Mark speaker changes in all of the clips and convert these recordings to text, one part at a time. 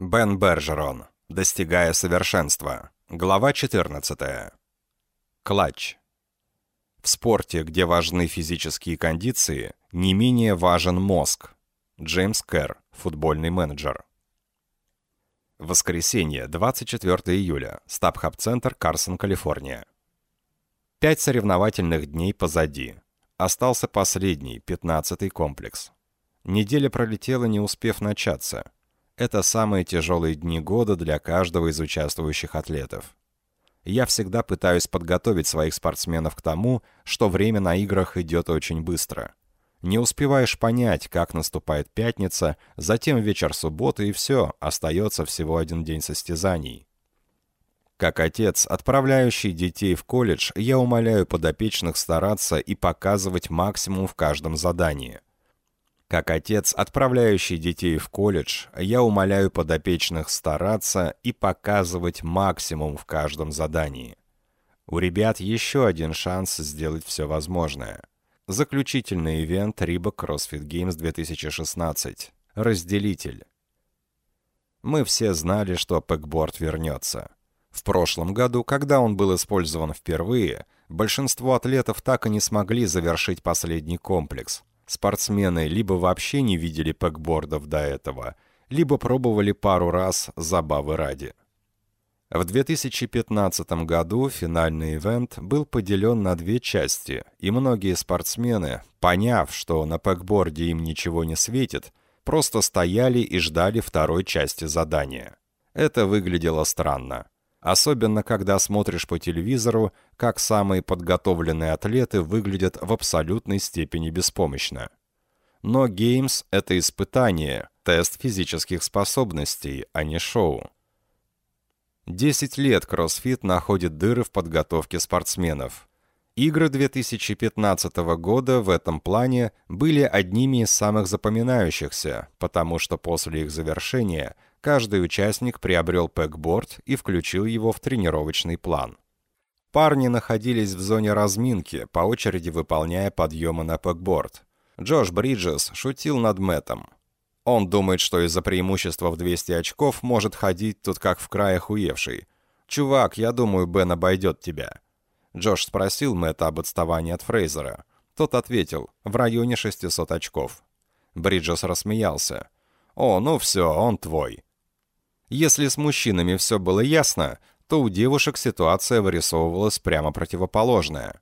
Speaker 1: Бен Бержерон. Достигая совершенства. Глава 14. Клатч. В спорте, где важны физические кондиции, не менее важен мозг. Джеймс Керр, футбольный менеджер. Воскресенье, 24 июля. Стабхаб-центр, Карсон, Калифорния. Пять соревновательных дней позади. Остался последний, пятнадцатый комплекс. Неделя пролетела, не успев начаться. Это самые тяжелые дни года для каждого из участвующих атлетов. Я всегда пытаюсь подготовить своих спортсменов к тому, что время на играх идет очень быстро. Не успеваешь понять, как наступает пятница, затем вечер субботы и все, остается всего один день состязаний. Как отец, отправляющий детей в колледж, я умоляю подопечных стараться и показывать максимум в каждом задании – как отец, отправляющий детей в колледж, я умоляю подопечных стараться и показывать максимум в каждом задании. У ребят еще один шанс сделать все возможное. Заключительный ивент Reebok CrossFit Games 2016. Разделитель. Мы все знали, что пэкборд вернется. В прошлом году, когда он был использован впервые, большинство атлетов так и не смогли завершить последний комплекс – Спортсмены либо вообще не видели пэкбордов до этого, либо пробовали пару раз забавы ради. В 2015 году финальный ивент был поделен на две части, и многие спортсмены, поняв, что на пэкборде им ничего не светит, просто стояли и ждали второй части задания. Это выглядело странно. Особенно, когда смотришь по телевизору, как самые подготовленные атлеты выглядят в абсолютной степени беспомощно. Но Games — это испытание, тест физических способностей, а не шоу. Десять лет кроссфит находит дыры в подготовке спортсменов. Игры 2015 года в этом плане были одними из самых запоминающихся, потому что после их завершения – каждый участник приобрел пэкборд и включил его в тренировочный план. Парни находились в зоне разминки, по очереди выполняя подъемы на пэкборд. Джош Бриджес шутил над Мэттом. Он думает, что из-за преимущества в 200 очков может ходить тут как в крае хуевший. «Чувак, я думаю, Бен обойдет тебя». Джош спросил Мэтта об отставании от Фрейзера. Тот ответил, в районе 600 очков. Бриджес рассмеялся. «О, ну все, он твой». Если с мужчинами все было ясно, то у девушек ситуация вырисовывалась прямо противоположная.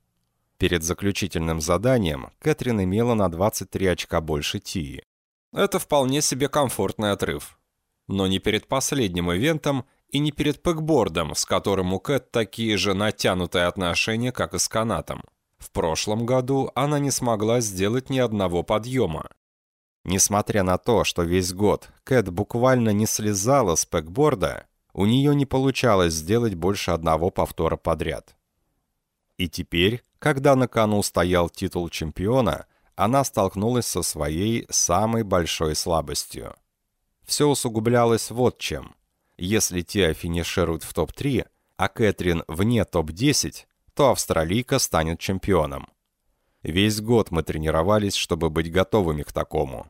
Speaker 1: Перед заключительным заданием Кэтрин имела на 23 очка больше Тии. Это вполне себе комфортный отрыв. Но не перед последним ивентом и не перед пэкбордом, с которым у Кэт такие же натянутые отношения, как и с канатом. В прошлом году она не смогла сделать ни одного подъема. Несмотря на то, что весь год Кэт буквально не слезала с пэкборда, у нее не получалось сделать больше одного повтора подряд. И теперь, когда на кону стоял титул чемпиона, она столкнулась со своей самой большой слабостью. Все усугублялось вот чем. Если Тиа финиширует в топ-3, а Кэтрин вне топ-10, то австралийка станет чемпионом. Весь год мы тренировались, чтобы быть готовыми к такому.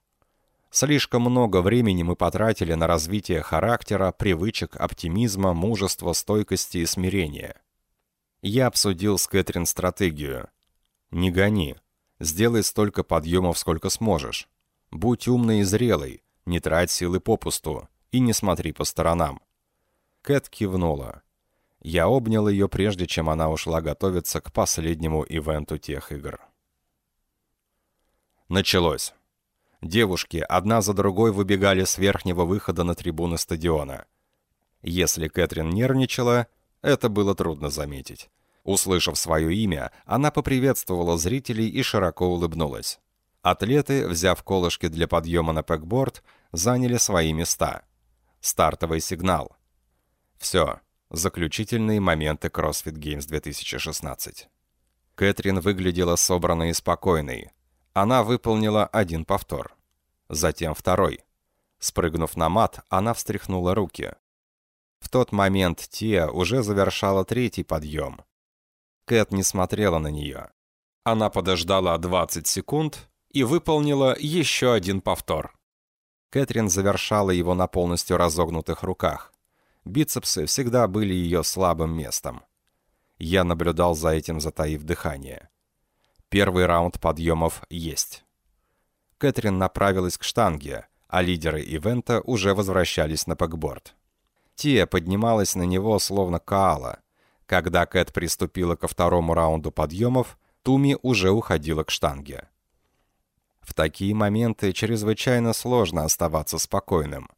Speaker 1: Слишком много времени мы потратили на развитие характера, привычек, оптимизма, мужества, стойкости и смирения. Я обсудил с Кэтрин стратегию. Не гони. Сделай столько подъемов, сколько сможешь. Будь умной и зрелой, не трать силы попусту и не смотри по сторонам. Кэт кивнула. Я обнял ее, прежде чем она ушла готовиться к последнему ивенту тех игр. Началось. Девушки одна за другой выбегали с верхнего выхода на трибуны стадиона. Если Кэтрин нервничала, это было трудно заметить. Услышав свое имя, она поприветствовала зрителей и широко улыбнулась. Атлеты, взяв колышки для подъема на пэкборд, заняли свои места. Стартовый сигнал. Все. Заключительные моменты CrossFit Games 2016. Кэтрин выглядела собранной и спокойной. Она выполнила один повтор. Затем второй. Спрыгнув на мат, она встряхнула руки. В тот момент Тия уже завершала третий подъем. Кэт не смотрела на нее. Она подождала 20 секунд и выполнила еще один повтор. Кэтрин завершала его на полностью разогнутых руках. Бицепсы всегда были ее слабым местом. Я наблюдал за этим, затаив дыхание. Первый раунд подъемов есть. Кэтрин направилась к штанге, а лидеры ивента уже возвращались на пэкборд. Тия поднималась на него, словно каала. Когда Кэт приступила ко второму раунду подъемов, Туми уже уходила к штанге. В такие моменты чрезвычайно сложно оставаться спокойным.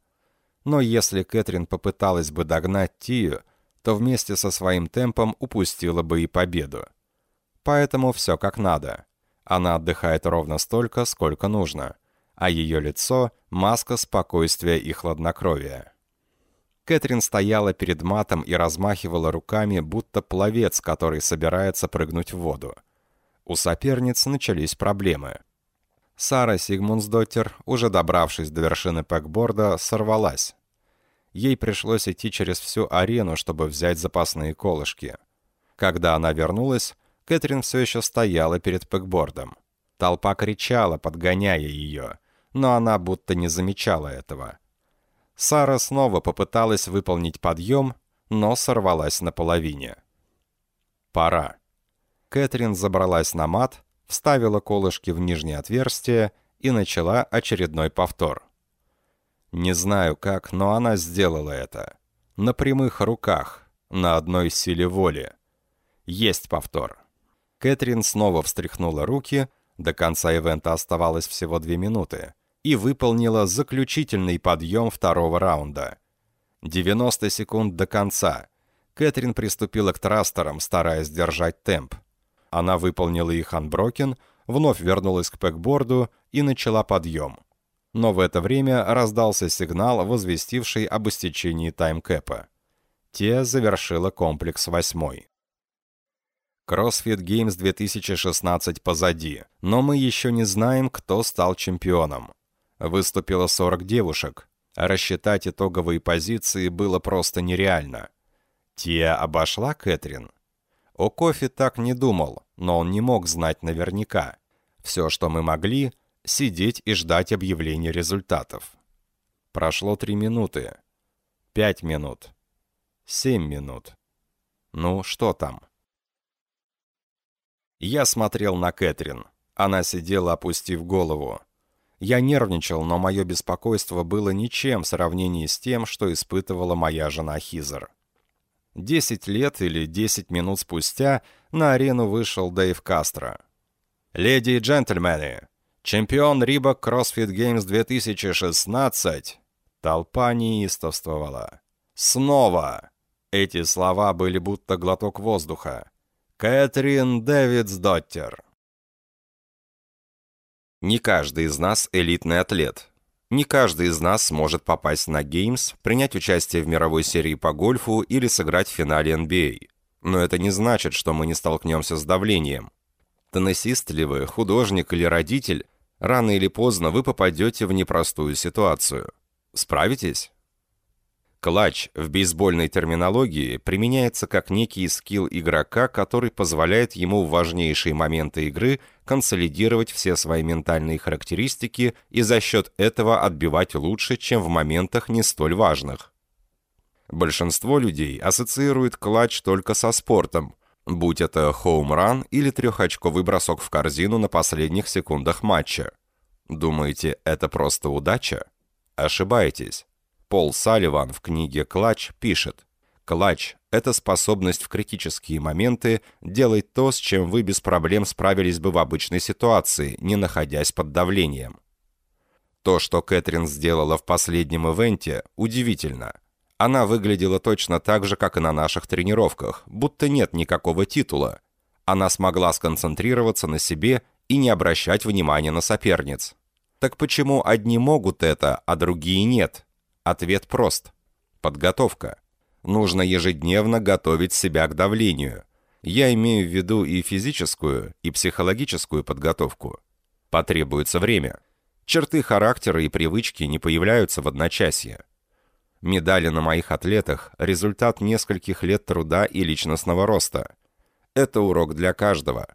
Speaker 1: Но если Кэтрин попыталась бы догнать Тию, то вместе со своим темпом упустила бы и победу. Поэтому все как надо. Она отдыхает ровно столько, сколько нужно, а ее лицо — маска спокойствия и хладнокровия. Кэтрин стояла перед матом и размахивала руками, будто пловец, который собирается прыгнуть в воду. У соперниц начались проблемы. Сара Сигмунсдоттер, уже добравшись до вершины пэкборда, сорвалась. Ей пришлось идти через всю арену, чтобы взять запасные колышки. Когда она вернулась, Кэтрин все еще стояла перед пэкбордом. Толпа кричала, подгоняя ее, но она будто не замечала этого. Сара снова попыталась выполнить подъем, но сорвалась на половине. Пора. Кэтрин забралась на мат, вставила колышки в нижнее отверстие и начала очередной повтор. Не знаю как, но она сделала это. На прямых руках, на одной силе воли. Есть повтор. Кэтрин снова встряхнула руки, до конца ивента оставалось всего две минуты, и выполнила заключительный подъем второго раунда. 90 секунд до конца. Кэтрин приступила к трастерам, стараясь держать темп. Она выполнила их анброкен, вновь вернулась к пэкборду и начала подъем. Но в это время раздался сигнал, возвестивший об истечении таймкэпа. Те завершила комплекс восьмой. CrossFit Games 2016 позади, но мы еще не знаем, кто стал чемпионом. Выступило 40 девушек. Рассчитать итоговые позиции было просто нереально. Тия обошла Кэтрин? О Кофе так не думал, но он не мог знать наверняка. Все, что мы могли, сидеть и ждать объявления результатов. Прошло три минуты. Пять минут. Семь минут. Ну, что там? Я смотрел на Кэтрин. Она сидела, опустив голову. Я нервничал, но мое беспокойство было ничем в сравнении с тем, что испытывала моя жена Хизер. Десять лет или десять минут спустя на арену вышел Дэйв Кастро. «Леди и джентльмены, чемпион Рибок CrossFit Games 2016!» Толпа неистовствовала. «Снова!» Эти слова были будто глоток воздуха. Кэтрин Дэвидсдоттер. Не каждый из нас элитный атлет. Не каждый из нас сможет попасть на Геймс, принять участие в мировой серии по гольфу или сыграть в финале NBA. Но это не значит, что мы не столкнемся с давлением. Теннисист ли вы, художник или родитель, рано или поздно вы попадете в непростую ситуацию. Справитесь? Клатч в бейсбольной терминологии применяется как некий скилл игрока, который позволяет ему в важнейшие моменты игры консолидировать все свои ментальные характеристики и за счет этого отбивать лучше, чем в моментах не столь важных. Большинство людей ассоциирует клатч только со спортом, будь это хоум-ран или трехочковый бросок в корзину на последних секундах матча. Думаете, это просто удача? Ошибаетесь. Пол Салливан в книге «Клатч» пишет, «Клатч – это способность в критические моменты делать то, с чем вы без проблем справились бы в обычной ситуации, не находясь под давлением». То, что Кэтрин сделала в последнем ивенте, удивительно. Она выглядела точно так же, как и на наших тренировках, будто нет никакого титула. Она смогла сконцентрироваться на себе и не обращать внимания на соперниц. Так почему одни могут это, а другие нет? Ответ прост. Подготовка. Нужно ежедневно готовить себя к давлению. Я имею в виду и физическую, и психологическую подготовку. Потребуется время. Черты характера и привычки не появляются в одночасье. Медали на моих атлетах – результат нескольких лет труда и личностного роста. Это урок для каждого.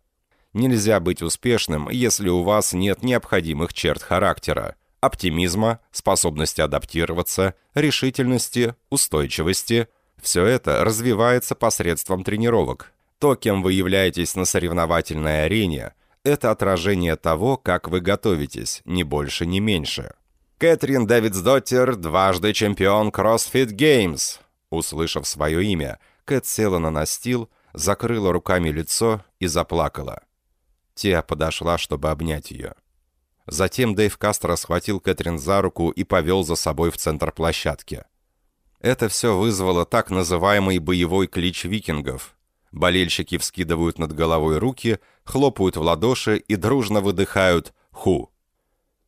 Speaker 1: Нельзя быть успешным, если у вас нет необходимых черт характера, оптимизма, способности адаптироваться, решительности, устойчивости. Все это развивается посредством тренировок. То, кем вы являетесь на соревновательной арене, это отражение того, как вы готовитесь, ни больше, ни меньше. Кэтрин Дэвидсдоттер, дважды чемпион CrossFit Games. Услышав свое имя, Кэт села на настил, закрыла руками лицо и заплакала. Теа подошла, чтобы обнять ее. Затем Дэйв Кастро схватил Кэтрин за руку и повел за собой в центр площадки. Это все вызвало так называемый боевой клич викингов. Болельщики вскидывают над головой руки, хлопают в ладоши и дружно выдыхают «Ху!».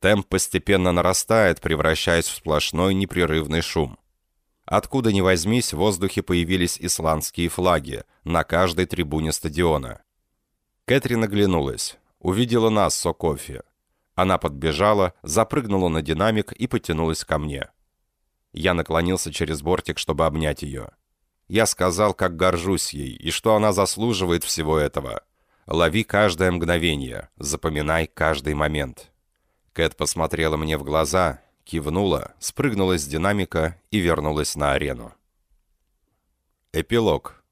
Speaker 1: Темп постепенно нарастает, превращаясь в сплошной непрерывный шум. Откуда ни возьмись, в воздухе появились исландские флаги на каждой трибуне стадиона. Кэтрин оглянулась, увидела нас с Окофи. Она подбежала, запрыгнула на динамик и потянулась ко мне. Я наклонился через бортик, чтобы обнять ее. Я сказал, как горжусь ей, и что она заслуживает всего этого. Лови каждое мгновение, запоминай каждый момент. Кэт посмотрела мне в глаза, кивнула, спрыгнула с динамика и вернулась на арену. Эпилог.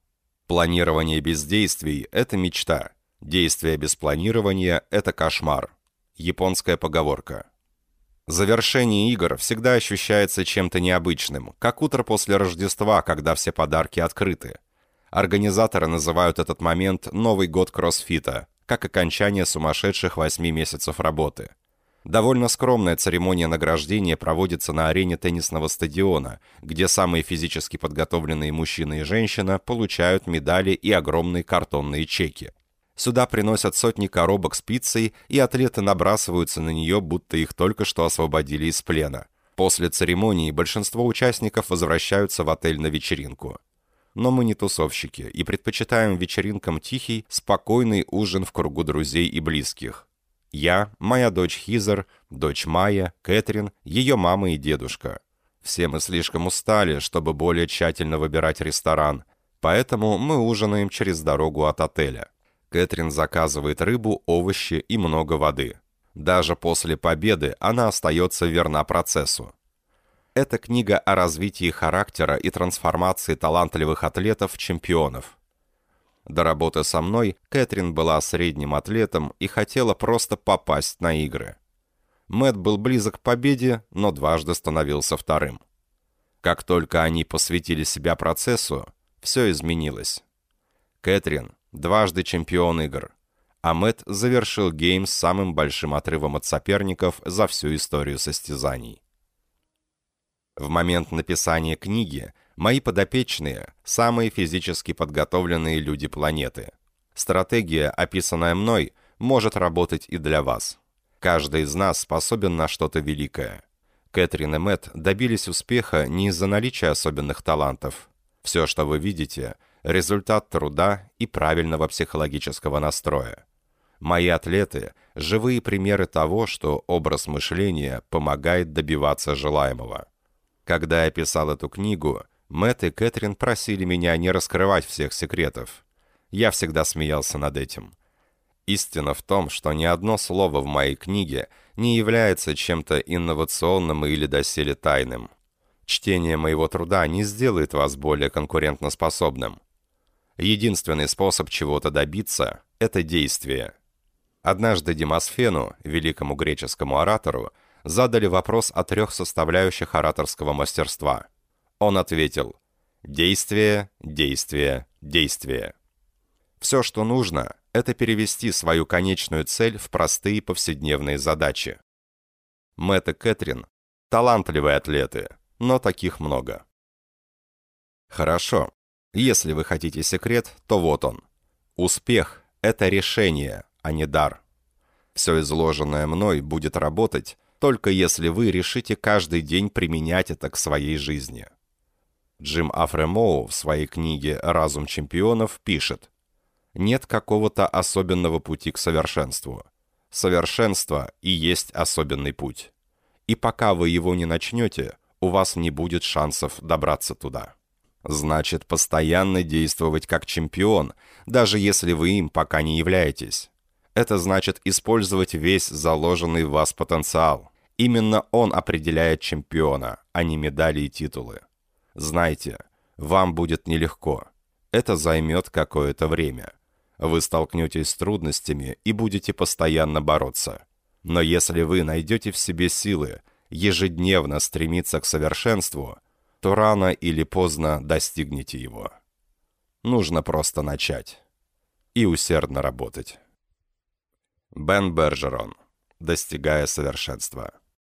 Speaker 1: Планирование без действий – это мечта. Действие без планирования – это кошмар. Японская поговорка. Завершение игр всегда ощущается чем-то необычным, как утро после Рождества, когда все подарки открыты. Организаторы называют этот момент «Новый год кроссфита», как окончание сумасшедших 8 месяцев работы – Довольно скромная церемония награждения проводится на арене теннисного стадиона, где самые физически подготовленные мужчина и женщина получают медали и огромные картонные чеки. Сюда приносят сотни коробок с пиццей, и атлеты набрасываются на нее, будто их только что освободили из плена. После церемонии большинство участников возвращаются в отель на вечеринку. Но мы не тусовщики и предпочитаем вечеринкам тихий, спокойный ужин в кругу друзей и близких. Я, моя дочь Хизер, дочь Майя, Кэтрин, ее мама и дедушка. Все мы слишком устали, чтобы более тщательно выбирать ресторан, поэтому мы ужинаем через дорогу от отеля. Кэтрин заказывает рыбу, овощи и много воды. Даже после победы она остается верна процессу. Это книга о развитии характера и трансформации талантливых атлетов в чемпионов. До работы со мной Кэтрин была средним атлетом и хотела просто попасть на игры. Мэт был близок к победе, но дважды становился вторым. Как только они посвятили себя процессу, все изменилось. Кэтрин – дважды чемпион игр, а Мэт завершил гейм с самым большим отрывом от соперников за всю историю состязаний. В момент написания книги – Мои подопечные – самые физически подготовленные люди планеты. Стратегия, описанная мной, может работать и для вас. Каждый из нас способен на что-то великое. Кэтрин и Мэтт добились успеха не из-за наличия особенных талантов. Все, что вы видите – результат труда и правильного психологического настроя. Мои атлеты – живые примеры того, что образ мышления помогает добиваться желаемого. Когда я писал эту книгу – Мэтт и Кэтрин просили меня не раскрывать всех секретов. Я всегда смеялся над этим. Истина в том, что ни одно слово в моей книге не является чем-то инновационным или доселе тайным. Чтение моего труда не сделает вас более конкурентоспособным. Единственный способ чего-то добиться – это действие. Однажды Демосфену, великому греческому оратору, задали вопрос о трех составляющих ораторского мастерства – он ответил «Действие, действие, действие». Все, что нужно, это перевести свою конечную цель в простые повседневные задачи. Мэтт и Кэтрин – талантливые атлеты, но таких много. Хорошо. Если вы хотите секрет, то вот он. Успех – это решение, а не дар. Все изложенное мной будет работать, только если вы решите каждый день применять это к своей жизни. Джим Афремоу в своей книге «Разум чемпионов» пишет «Нет какого-то особенного пути к совершенству. Совершенство и есть особенный путь. И пока вы его не начнете, у вас не будет шансов добраться туда». Значит, постоянно действовать как чемпион, даже если вы им пока не являетесь. Это значит использовать весь заложенный в вас потенциал. Именно он определяет чемпиона, а не медали и титулы. Знайте, вам будет нелегко. Это займет какое-то время. Вы столкнетесь с трудностями и будете постоянно бороться. Но если вы найдете в себе силы ежедневно стремиться к совершенству, то рано или поздно достигнете его. Нужно просто начать. И усердно работать. Бен Бержерон. Достигая совершенства.